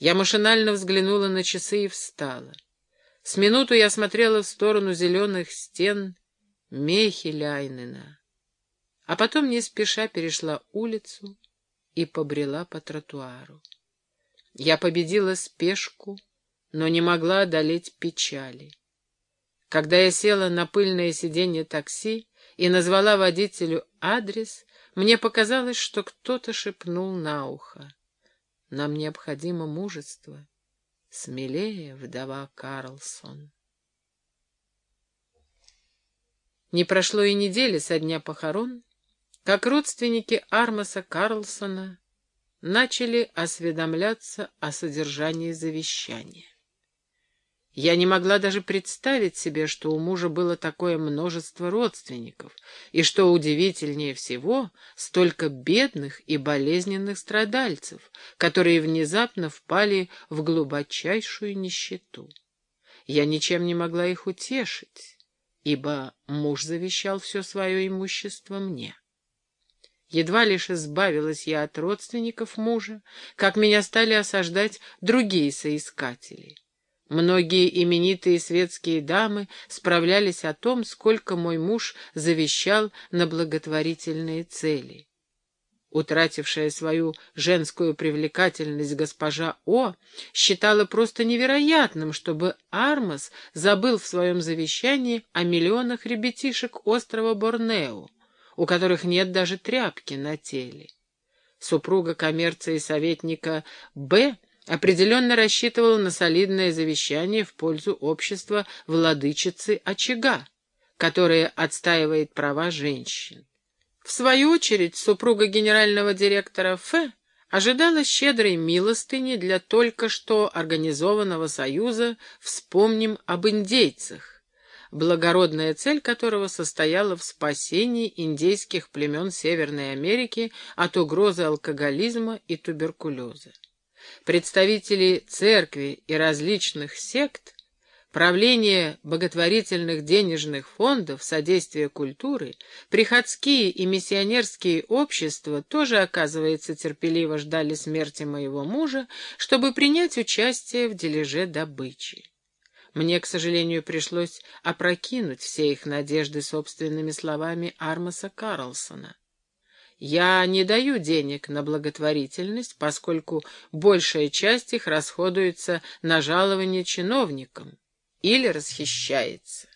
Я машинально взглянула на часы и встала. С минуту я смотрела в сторону зеленых стен Мехеляйнена, а потом не спеша перешла улицу и побрела по тротуару. Я победила спешку, но не могла одолеть печали. Когда я села на пыльное сиденье такси и назвала водителю адрес, мне показалось, что кто-то шепнул на ухо. Нам необходимо мужество. Смелее, вдова Карлсон. Не прошло и недели со дня похорон, как родственники Армаса Карлсона начали осведомляться о содержании завещания. Я не могла даже представить себе, что у мужа было такое множество родственников, и, что удивительнее всего, столько бедных и болезненных страдальцев, которые внезапно впали в глубочайшую нищету. Я ничем не могла их утешить, ибо муж завещал все свое имущество мне. Едва лишь избавилась я от родственников мужа, как меня стали осаждать другие соискатели — Многие именитые светские дамы справлялись о том, сколько мой муж завещал на благотворительные цели. Утратившая свою женскую привлекательность госпожа О считала просто невероятным, чтобы Армас забыл в своем завещании о миллионах ребятишек острова Борнео, у которых нет даже тряпки на теле. Супруга коммерции советника Б определенно рассчитывала на солидное завещание в пользу общества владычицы очага, которое отстаивает права женщин. В свою очередь, супруга генерального директора Ф ожидала щедрой милостыни для только что организованного союза «Вспомним об индейцах», благородная цель которого состояла в спасении индейских племен Северной Америки от угрозы алкоголизма и туберкулеза представители церкви и различных сект, правление боготворительных денежных фондов, содействие культуры, приходские и миссионерские общества тоже, оказывается, терпеливо ждали смерти моего мужа, чтобы принять участие в дележе добычи. Мне, к сожалению, пришлось опрокинуть все их надежды собственными словами Армаса Карлсона. Я не даю денег на благотворительность, поскольку большая часть их расходуется на жалование чиновникам или расхищается.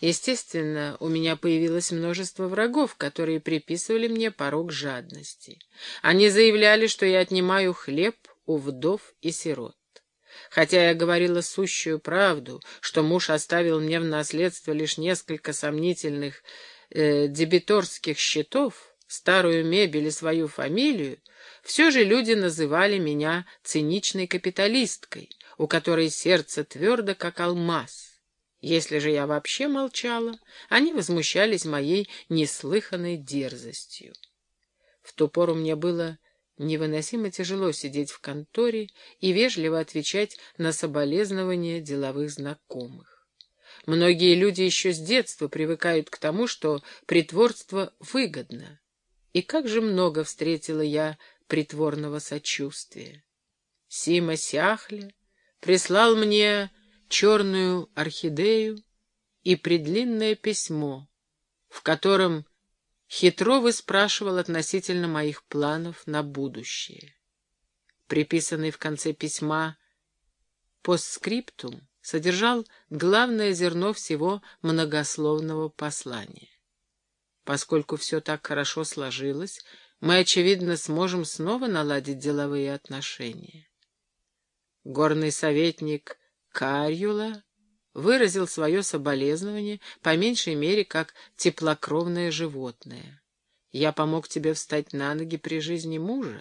Естественно, у меня появилось множество врагов, которые приписывали мне порог жадности. Они заявляли, что я отнимаю хлеб у вдов и сирот. Хотя я говорила сущую правду, что муж оставил мне в наследство лишь несколько сомнительных э, дебиторских счетов, старую мебель и свою фамилию, все же люди называли меня циничной капиталисткой, у которой сердце твердо, как алмаз. Если же я вообще молчала, они возмущались моей неслыханной дерзостью. В ту пору мне было невыносимо тяжело сидеть в конторе и вежливо отвечать на соболезнования деловых знакомых. Многие люди еще с детства привыкают к тому, что притворство выгодно. И как же много встретила я притворного сочувствия. Сима Сяхля прислал мне черную орхидею и предлинное письмо, в котором хитро выспрашивал относительно моих планов на будущее. Приписанный в конце письма постскриптум содержал главное зерно всего многословного послания. Поскольку все так хорошо сложилось, мы, очевидно, сможем снова наладить деловые отношения. Горный советник Карюла выразил свое соболезнование, по меньшей мере, как теплокровное животное. Я помог тебе встать на ноги при жизни мужа,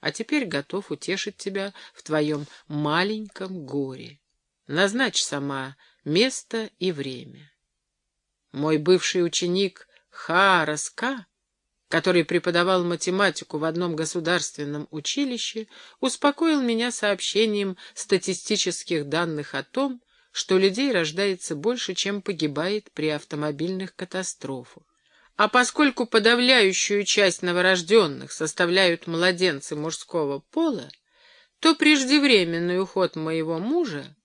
а теперь готов утешить тебя в твоем маленьком горе. Назначь сама место и время. Мой бывший ученик Хараска, который преподавал математику в одном государственном училище, успокоил меня сообщением статистических данных о том, что людей рождается больше, чем погибает при автомобильных катастрофах. А поскольку подавляющую часть новорожденных составляют младенцы мужского пола, то преждевременный уход моего мужа